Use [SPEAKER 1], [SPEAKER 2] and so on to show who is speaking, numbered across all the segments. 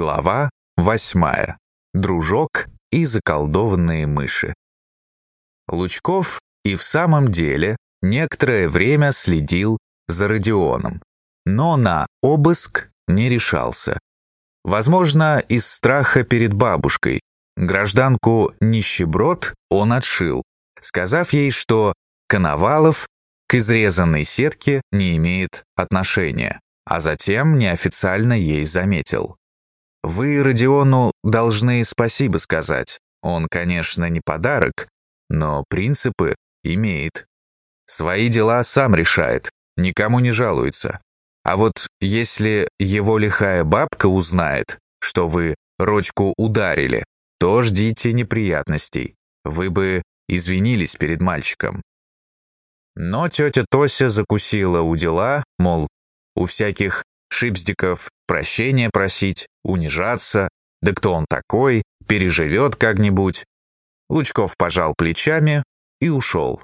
[SPEAKER 1] Глава восьмая. Дружок и заколдованные мыши. Лучков и в самом деле некоторое время следил за Родионом, но на обыск не решался. Возможно, из страха перед бабушкой. Гражданку нищеброд он отшил, сказав ей, что Коновалов к изрезанной сетке не имеет отношения, а затем неофициально ей заметил. Вы Родиону должны спасибо сказать. Он, конечно, не подарок, но принципы имеет. Свои дела сам решает, никому не жалуется. А вот если его лихая бабка узнает, что вы Родьку ударили, то ждите неприятностей. Вы бы извинились перед мальчиком. Но тетя Тося закусила у дела, мол, у всяких шипздиков прощения просить, унижаться, да кто он такой, переживет как-нибудь. Лучков пожал плечами и ушел.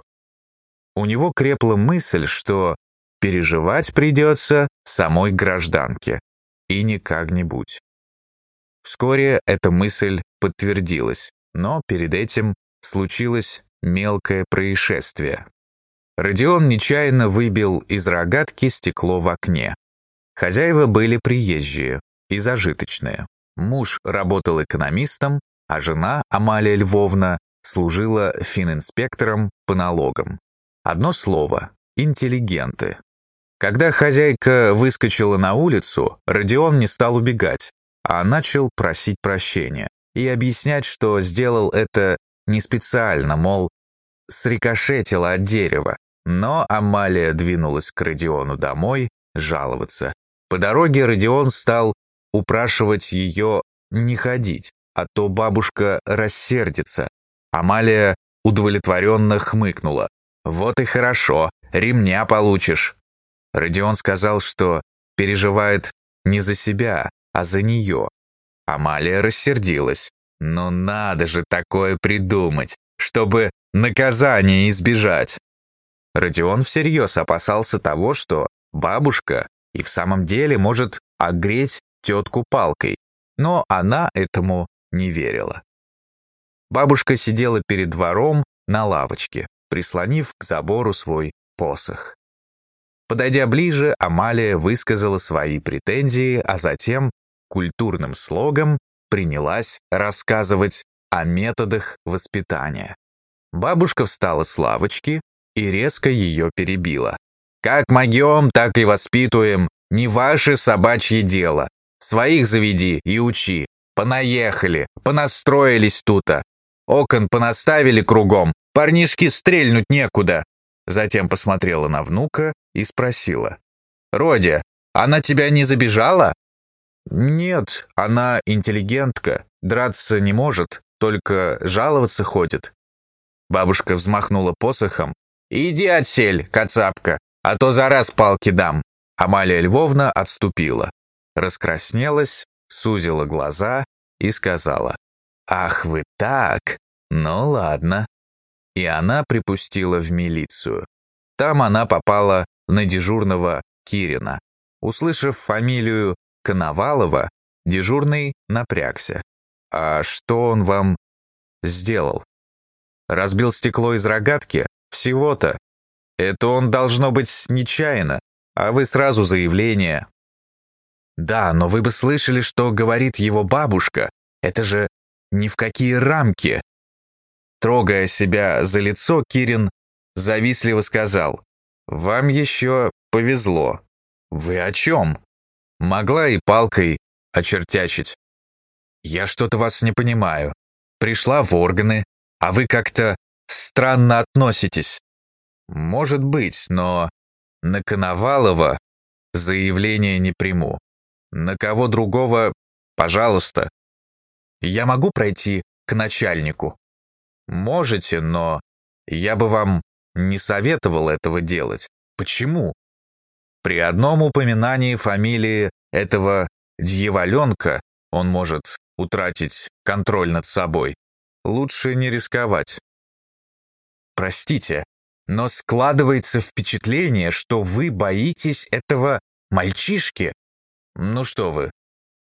[SPEAKER 1] У него крепла мысль, что переживать придется самой гражданке, и не как-нибудь. Вскоре эта мысль подтвердилась, но перед этим случилось мелкое происшествие. Родион нечаянно выбил из рогатки стекло в окне. Хозяева были приезжие и зажиточные. Муж работал экономистом, а жена, Амалия Львовна, служила фининспектором по налогам. Одно слово – интеллигенты. Когда хозяйка выскочила на улицу, Родион не стал убегать, а начал просить прощения и объяснять, что сделал это не специально, мол, срикошетило от дерева. Но Амалия двинулась к Родиону домой жаловаться. По дороге Родион стал упрашивать ее не ходить, а то бабушка рассердится. Амалия удовлетворенно хмыкнула. «Вот и хорошо, ремня получишь». Родион сказал, что переживает не за себя, а за нее. Амалия рассердилась. «Ну надо же такое придумать, чтобы наказание избежать». Родион всерьез опасался того, что бабушка и в самом деле может огреть тетку палкой, но она этому не верила. Бабушка сидела перед двором на лавочке, прислонив к забору свой посох. Подойдя ближе, Амалия высказала свои претензии, а затем культурным слогом принялась рассказывать о методах воспитания. Бабушка встала с лавочки и резко ее перебила. Как могем, так и воспитываем. Не ваше собачье дело. Своих заведи и учи. Понаехали, понастроились тута. Окон понаставили кругом, парнишки стрельнуть некуда. Затем посмотрела на внука и спросила. «Родя, она тебя не забежала?» «Нет, она интеллигентка, драться не может, только жаловаться ходит». Бабушка взмахнула посохом. «Иди отсель, кацапка, а то за раз палки дам». Амалия Львовна отступила, раскраснелась, сузила глаза и сказала, «Ах вы так? Ну ладно». И она припустила в милицию. Там она попала на дежурного Кирина. Услышав фамилию Коновалова, дежурный напрягся. «А что он вам сделал?» «Разбил стекло из рогатки? Всего-то. Это он должно быть нечаянно, а вы сразу заявление. Да, но вы бы слышали, что говорит его бабушка. Это же ни в какие рамки. Трогая себя за лицо, Кирин завистливо сказал. «Вам еще повезло. Вы о чем?» Могла и палкой очертячить. «Я что-то вас не понимаю. Пришла в органы, а вы как-то странно относитесь. Может быть, но на Коновалова заявление не приму. На кого другого, пожалуйста. Я могу пройти к начальнику? Можете, но я бы вам не советовал этого делать. Почему? При одном упоминании фамилии этого дьяволенка он может утратить контроль над собой. Лучше не рисковать. Простите, но складывается впечатление, что вы боитесь этого мальчишки. Ну что вы,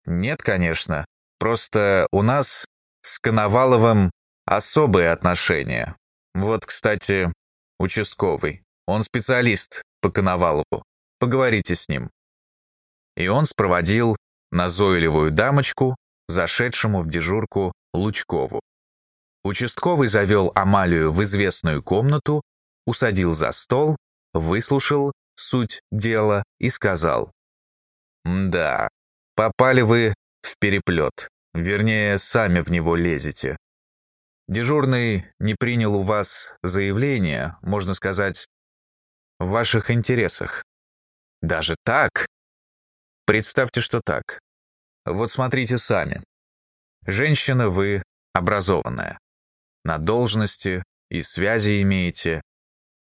[SPEAKER 1] Нет, конечно. Просто у нас с Коноваловым особые отношения. Вот, кстати, участковый. Он специалист по Коновалову. Поговорите с ним». И он спроводил назойливую дамочку, зашедшему в дежурку Лучкову. Участковый завел Амалию в известную комнату, усадил за стол, выслушал суть дела и сказал. «Да, попали вы в переплет. Вернее, сами в него лезете. Дежурный не принял у вас заявление, можно сказать, в ваших интересах. Даже так? Представьте, что так. Вот смотрите сами. Женщина вы образованная. На должности и связи имеете.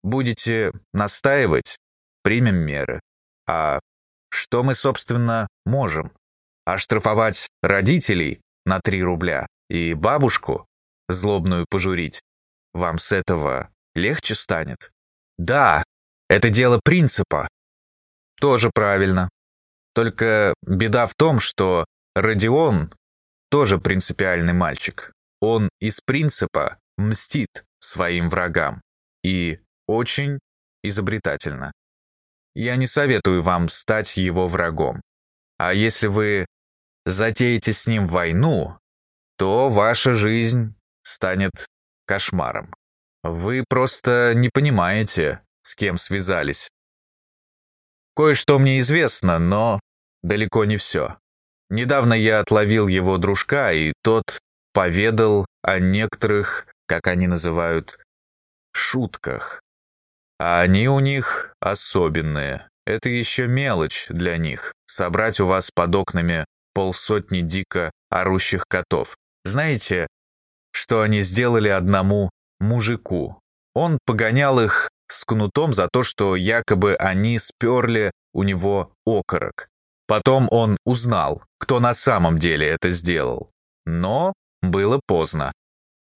[SPEAKER 1] Будете настаивать, примем меры. А что мы, собственно, можем? Оштрафовать родителей на 3 рубля и бабушку злобную пожурить. Вам с этого легче станет? Да, это дело принципа. Тоже правильно. Только беда в том, что Родион тоже принципиальный мальчик. Он из принципа мстит своим врагам. И очень изобретательно. Я не советую вам стать его врагом. А если вы затеете с ним войну, то ваша жизнь станет кошмаром. Вы просто не понимаете, с кем связались. Кое-что мне известно, но далеко не все. Недавно я отловил его дружка, и тот поведал о некоторых, как они называют, шутках. А они у них особенные. Это еще мелочь для них — собрать у вас под окнами полсотни дико орущих котов. Знаете, что они сделали одному мужику? Он погонял их с кнутом за то, что якобы они сперли у него окорок. Потом он узнал, кто на самом деле это сделал. Но было поздно.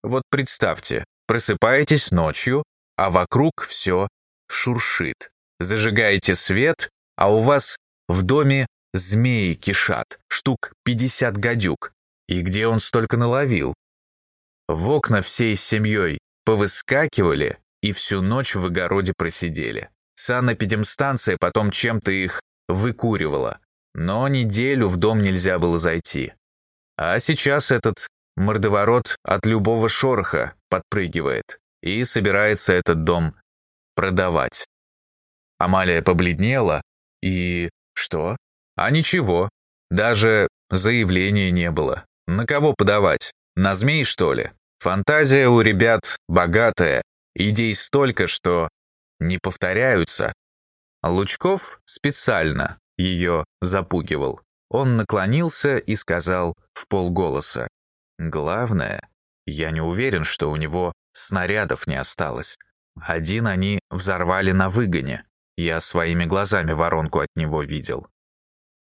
[SPEAKER 1] Вот представьте, просыпаетесь ночью, а вокруг все шуршит. Зажигаете свет, а у вас в доме змеи кишат, штук 50 гадюк. И где он столько наловил? В окна всей семьей повыскакивали и всю ночь в огороде просидели. Санэпидемстанция потом чем-то их выкуривала. Но неделю в дом нельзя было зайти. А сейчас этот мордоворот от любого шороха подпрыгивает и собирается этот дом продавать. Амалия побледнела и... что? А ничего. Даже заявления не было. На кого подавать? На змей, что ли? Фантазия у ребят богатая, идей столько, что не повторяются. Лучков специально ее запугивал. Он наклонился и сказал в полголоса. «Главное, я не уверен, что у него снарядов не осталось. Один они взорвали на выгоне. Я своими глазами воронку от него видел.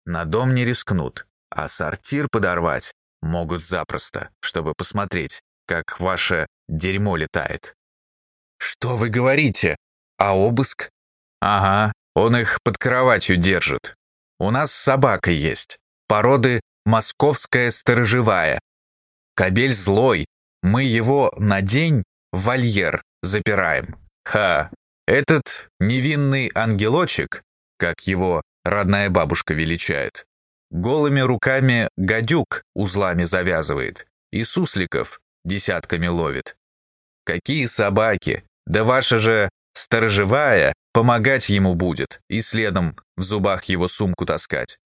[SPEAKER 1] На дом не рискнут, а сортир подорвать могут запросто, чтобы посмотреть, как ваше дерьмо летает». «Что вы говорите? А обыск?» «Ага, он их под кроватью держит. У нас собака есть, породы московская сторожевая. Кобель злой, мы его на день в вольер запираем. Ха, этот невинный ангелочек, как его родная бабушка величает, голыми руками гадюк узлами завязывает и сусликов десятками ловит. Какие собаки! Да ваша же сторожевая помогать ему будет и следом в зубах его сумку таскать.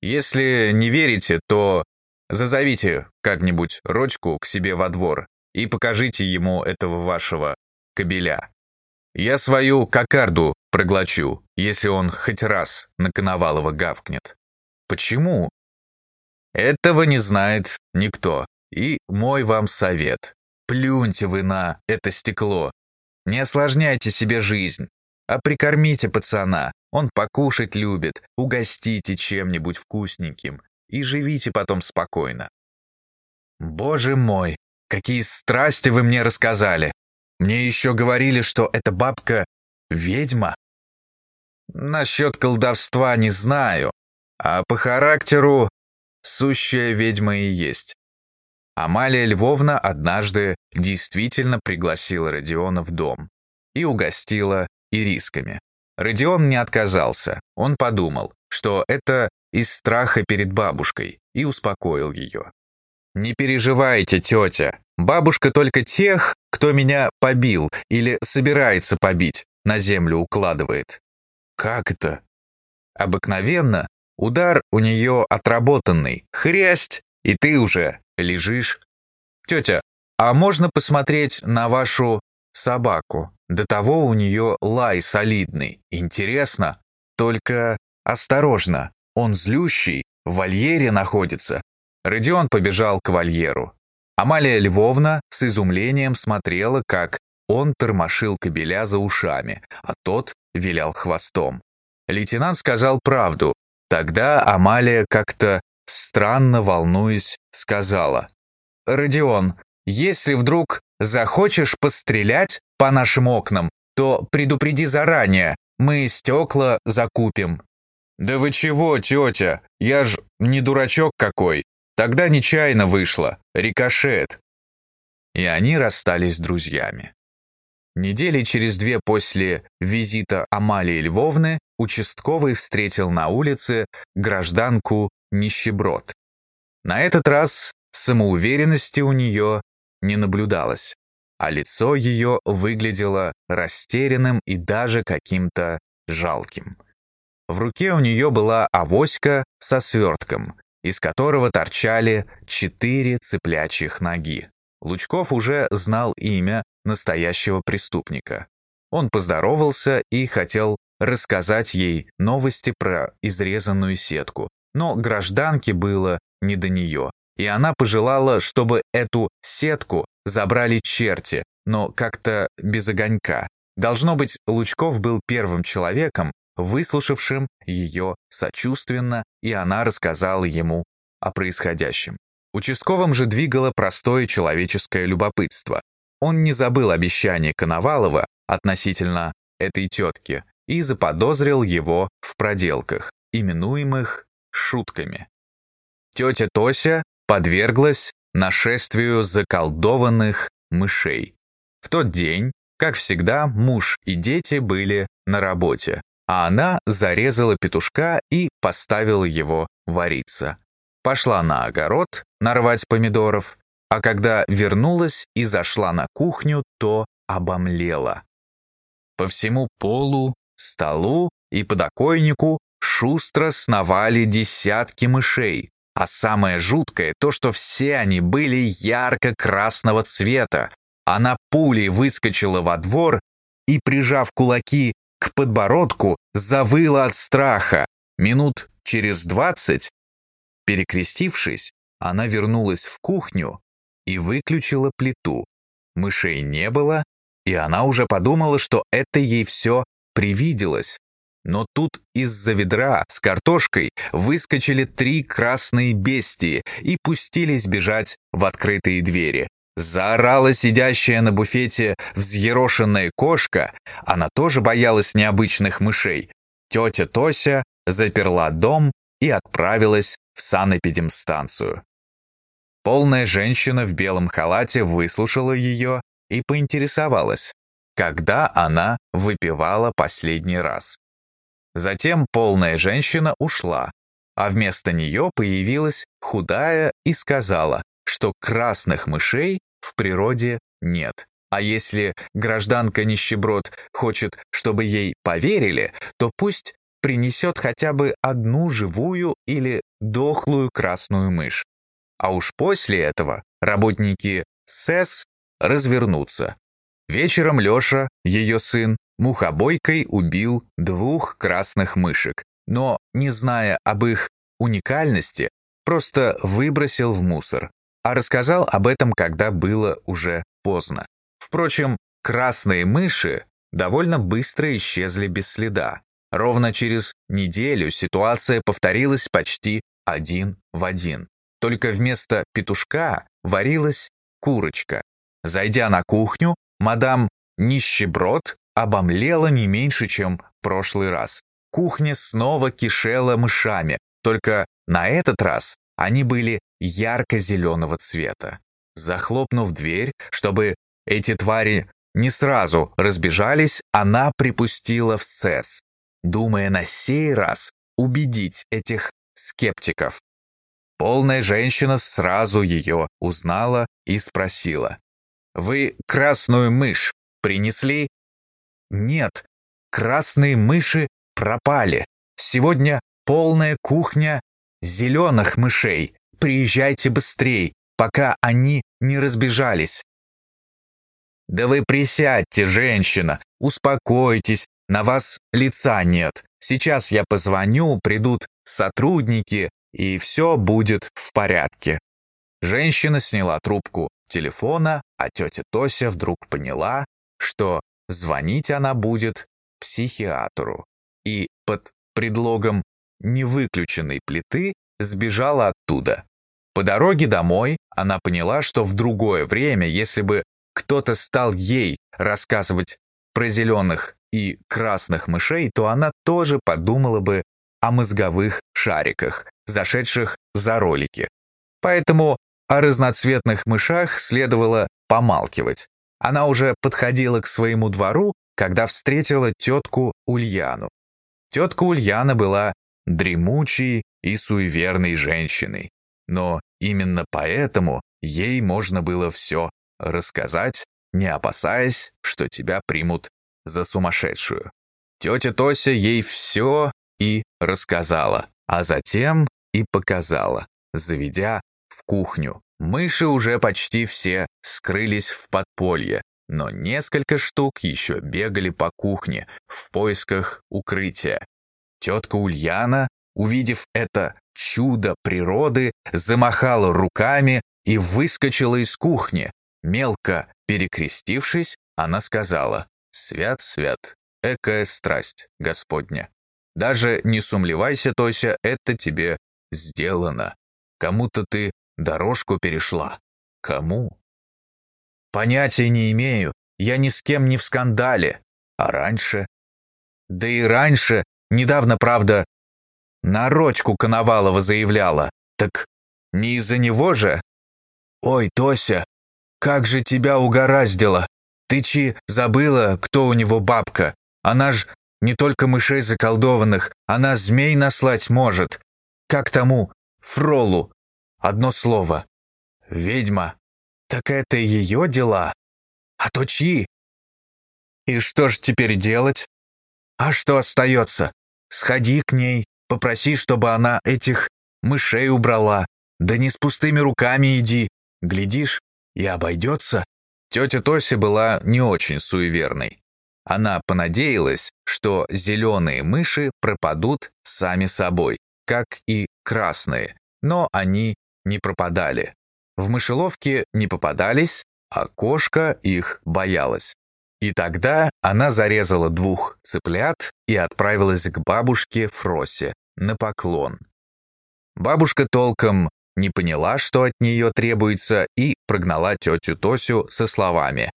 [SPEAKER 1] Если не верите, то зазовите как-нибудь Рочку к себе во двор и покажите ему этого вашего кобеля. Я свою кокарду проглочу, если он хоть раз на Коновалова гавкнет. Почему? Этого не знает никто. И мой вам совет. Плюньте вы на это стекло не осложняйте себе жизнь, а прикормите пацана. Он покушать любит, угостите чем-нибудь вкусненьким и живите потом спокойно. Боже мой, какие страсти вы мне рассказали. Мне еще говорили, что эта бабка — ведьма. Насчет колдовства не знаю, а по характеру сущая ведьма и есть. Амалия Львовна однажды действительно пригласила Родиона в дом и угостила ирисками. Родион не отказался. Он подумал, что это из страха перед бабушкой, и успокоил ее. «Не переживайте, тетя. Бабушка только тех, кто меня побил или собирается побить, на землю укладывает». «Как это?» «Обыкновенно удар у нее отработанный. Хрясть, и ты уже лежишь. Тетя, а можно посмотреть на вашу собаку? До того у нее лай солидный. Интересно. Только осторожно, он злющий, в вольере находится. Родион побежал к вольеру. Амалия Львовна с изумлением смотрела, как он тормошил кобеля за ушами, а тот вилял хвостом. Лейтенант сказал правду. Тогда Амалия как-то странно волнуясь, сказала. «Родион, если вдруг захочешь пострелять по нашим окнам, то предупреди заранее, мы стекла закупим». «Да вы чего, тетя? Я ж не дурачок какой. Тогда нечаянно вышло. Рикошет». И они расстались друзьями. Недели через две после визита Амалии Львовны участковый встретил на улице гражданку Нищеброд. На этот раз самоуверенности у нее не наблюдалось, а лицо ее выглядело растерянным и даже каким-то жалким. В руке у нее была авоська со свертком, из которого торчали четыре цыплячьих ноги. Лучков уже знал имя настоящего преступника. Он поздоровался и хотел рассказать ей новости про изрезанную сетку, но гражданке было не до нее, и она пожелала, чтобы эту сетку забрали черти, но как-то без огонька. Должно быть, Лучков был первым человеком, выслушавшим ее сочувственно, и она рассказала ему о происходящем. Участковым же двигало простое человеческое любопытство. Он не забыл обещание Коновалова относительно этой тетки и заподозрил его в проделках, именуемых шутками. Тетя Тося подверглась нашествию заколдованных мышей. В тот день, как всегда, муж и дети были на работе, а она зарезала петушка и поставила его вариться. Пошла на огород нарвать помидоров, а когда вернулась и зашла на кухню, то обомлела. По всему полу, столу и подоконнику шустро сновали десятки мышей, а самое жуткое то, что все они были ярко-красного цвета. Она пулей выскочила во двор и, прижав кулаки подбородку завыла от страха. Минут через двадцать, перекрестившись, она вернулась в кухню и выключила плиту. Мышей не было, и она уже подумала, что это ей все привиделось. Но тут из-за ведра с картошкой выскочили три красные бестии и пустились бежать в открытые двери. Заорала сидящая на буфете взъерошенная кошка, она тоже боялась необычных мышей. Тетя Тося заперла дом и отправилась в санэпидемстанцию. Полная женщина в белом халате выслушала ее и поинтересовалась, когда она выпивала последний раз. Затем полная женщина ушла, а вместо нее появилась худая и сказала, что красных мышей в природе нет. А если гражданка нищеброд хочет, чтобы ей поверили, то пусть принесет хотя бы одну живую или дохлую красную мышь. А уж после этого работники СЭС развернутся. Вечером Леша, ее сын, мухобойкой убил двух красных мышек, но, не зная об их уникальности, просто выбросил в мусор а рассказал об этом, когда было уже поздно. Впрочем, красные мыши довольно быстро исчезли без следа. Ровно через неделю ситуация повторилась почти один в один. Только вместо петушка варилась курочка. Зайдя на кухню, мадам Нищеброд обомлела не меньше, чем прошлый раз. Кухня снова кишела мышами, только на этот раз Они были ярко-зеленого цвета. Захлопнув дверь, чтобы эти твари не сразу разбежались, она припустила в СЭС, думая на сей раз убедить этих скептиков. Полная женщина сразу ее узнала и спросила. «Вы красную мышь принесли?» «Нет, красные мыши пропали. Сегодня полная кухня зеленых мышей. Приезжайте быстрей, пока они не разбежались». «Да вы присядьте, женщина, успокойтесь, на вас лица нет. Сейчас я позвоню, придут сотрудники, и все будет в порядке». Женщина сняла трубку телефона, а тетя Тося вдруг поняла, что звонить она будет психиатру. И под предлогом невыключенной плиты сбежала оттуда. По дороге домой она поняла, что в другое время, если бы кто-то стал ей рассказывать про зеленых и красных мышей, то она тоже подумала бы о мозговых шариках, зашедших за ролики. Поэтому о разноцветных мышах следовало помалкивать. Она уже подходила к своему двору, когда встретила тетку Ульяну. Тетка Ульяна была дремучей и суеверной женщиной, но именно поэтому ей можно было все рассказать, не опасаясь, что тебя примут за сумасшедшую. Тетя Тося ей все и рассказала, а затем и показала, заведя в кухню. Мыши уже почти все скрылись в подполье, но несколько штук еще бегали по кухне в поисках укрытия. Тетка Ульяна, увидев это чудо природы, замахала руками и выскочила из кухни. Мелко перекрестившись, она сказала «Свят, свят, экая страсть Господня». Даже не сумлевайся, Тося, это тебе сделано. Кому-то ты дорожку перешла. Кому? Понятия не имею. Я ни с кем не в скандале. А раньше? Да и раньше, недавно, правда, на Родьку Коновалова заявляла. Так не из-за него же? Ой, Тося, как же тебя угораздило. Ты чи забыла, кто у него бабка? Она ж не только мышей заколдованных, она змей наслать может. Как тому, Фролу. Одно слово. Ведьма. Так это ее дела. А то чьи? И что ж теперь делать? А что остается? Сходи к ней, попроси, чтобы она этих мышей убрала. Да не с пустыми руками иди. Глядишь, и обойдется. Тетя Тося была не очень суеверной. Она понадеялась, что зеленые мыши пропадут сами собой, как и красные, но они не пропадали. В мышеловке не попадались, а кошка их боялась. И тогда она зарезала двух цыплят и отправилась к бабушке Фросе на поклон. Бабушка толком не поняла, что от нее требуется, и прогнала тетю Тосю со словами.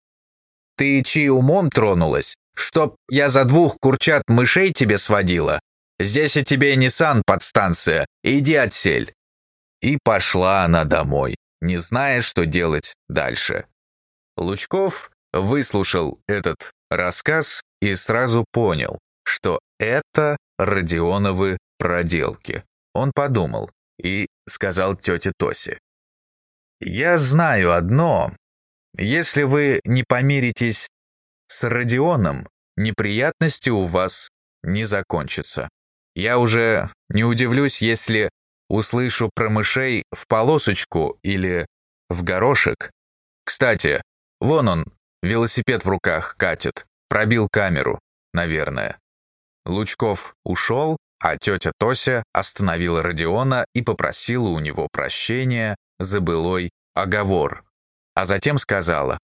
[SPEAKER 1] «Ты чьи умом тронулась? Чтоб я за двух курчат мышей тебе сводила? Здесь и тебе не сан подстанция, иди отсель». И пошла она домой, не зная, что делать дальше. Лучков выслушал этот рассказ и сразу понял, что это Родионовы проделки. Он подумал и сказал тете Тосе. «Я знаю одно. Если вы не помиритесь с Родионом, неприятности у вас не закончатся. Я уже не удивлюсь, если услышу про мышей в полосочку или в горошек. Кстати, вон он, велосипед в руках катит, пробил камеру, наверное. Лучков ушел, а тетя Тося остановила Родиона и попросила у него прощения за былой оговор. А затем сказала,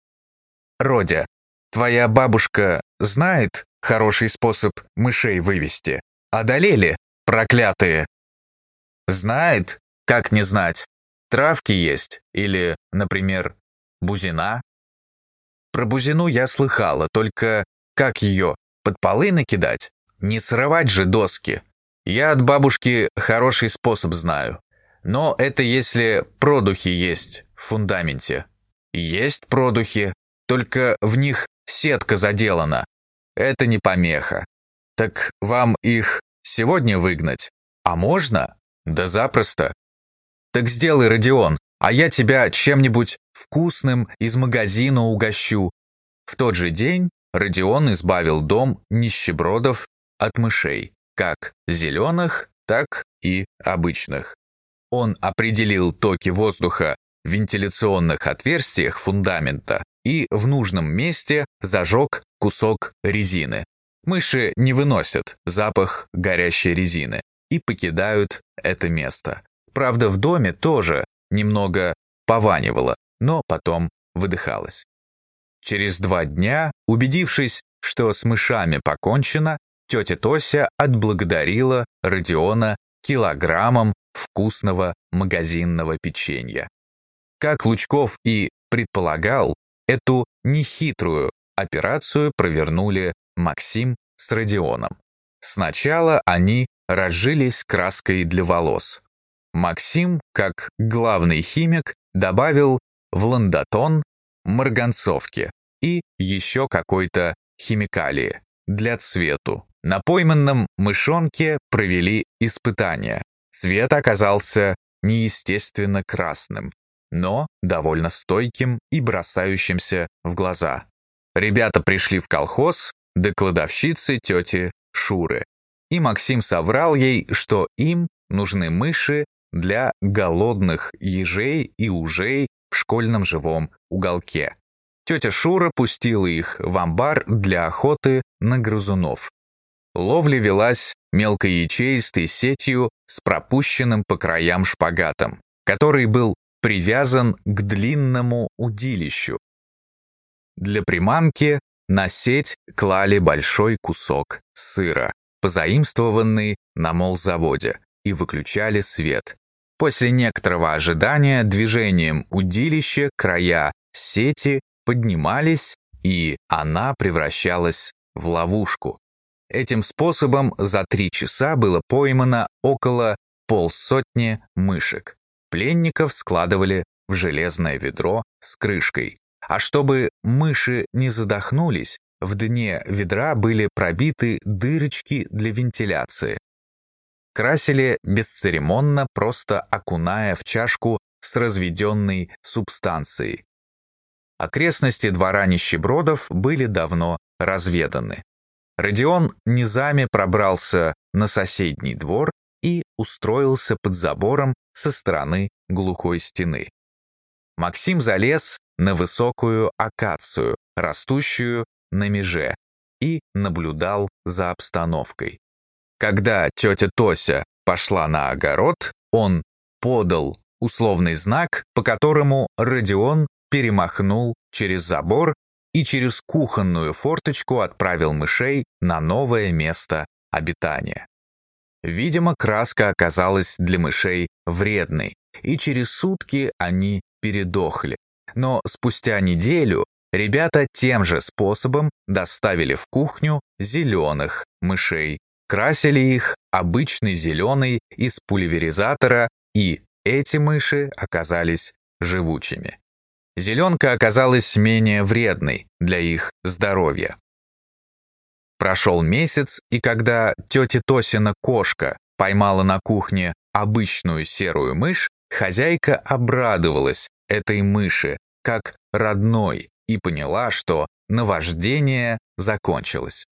[SPEAKER 1] «Родя, Твоя бабушка знает хороший способ мышей вывести? Одолели, проклятые?» «Знает? Как не знать? Травки есть? Или, например, бузина?» Про бузину я слыхала, только как ее, под полы накидать? Не срывать же доски. Я от бабушки хороший способ знаю. Но это если продухи есть в фундаменте. Есть продухи, только в них сетка заделана. Это не помеха. Так вам их сегодня выгнать? А можно? Да запросто. Так сделай, Родион, а я тебя чем-нибудь вкусным из магазина угощу. В тот же день Родион избавил дом нищебродов от мышей, как зеленых, так и обычных. Он определил токи воздуха в вентиляционных отверстиях фундамента и в нужном месте зажег кусок резины. Мыши не выносят запах горящей резины и покидают это место. Правда, в доме тоже немного пованивало, но потом выдыхалось. Через два дня, убедившись, что с мышами покончено, тетя Тося отблагодарила Родиона килограммом вкусного магазинного печенья. Как Лучков и предполагал, эту нехитрую операцию провернули Максим с Родионом. Сначала они разжились краской для волос. Максим, как главный химик, добавил в ландотон марганцовки и еще какой-то химикалии для цвету. На пойманном мышонке провели испытания. Цвет оказался неестественно красным, но довольно стойким и бросающимся в глаза. Ребята пришли в колхоз до кладовщицы тети Шуры, и Максим соврал ей, что им нужны мыши для голодных ежей и ужей в школьном живом уголке. Тетя Шура пустила их в амбар для охоты на грызунов. Ловля велась мелкоячеистой сетью с пропущенным по краям шпагатом, который был привязан к длинному удилищу. Для приманки на сеть клали большой кусок сыра, позаимствованный на молзаводе, и выключали свет. После некоторого ожидания движением удилища края сети поднимались, и она превращалась в ловушку. Этим способом за три часа было поймано около полсотни мышек. Пленников складывали в железное ведро с крышкой. А чтобы мыши не задохнулись, в дне ведра были пробиты дырочки для вентиляции. Красили бесцеремонно, просто окуная в чашку с разведенной субстанцией. Окрестности двора нищебродов были давно разведаны. Родион низами пробрался на соседний двор и устроился под забором со стороны глухой стены. Максим залез на высокую акацию, растущую на меже, и наблюдал за обстановкой. Когда тетя Тося пошла на огород, он подал условный знак, по которому Родион перемахнул через забор и через кухонную форточку отправил мышей на новое место обитания. Видимо, краска оказалась для мышей вредной, и через сутки они передохли. Но спустя неделю ребята тем же способом доставили в кухню зеленых мышей, красили их обычной зеленой из пульверизатора, и эти мыши оказались живучими. Зеленка оказалась менее вредной для их здоровья. Прошел месяц, и когда тетя Тосина кошка поймала на кухне обычную серую мышь, хозяйка обрадовалась этой мыши как родной и поняла, что наваждение закончилось.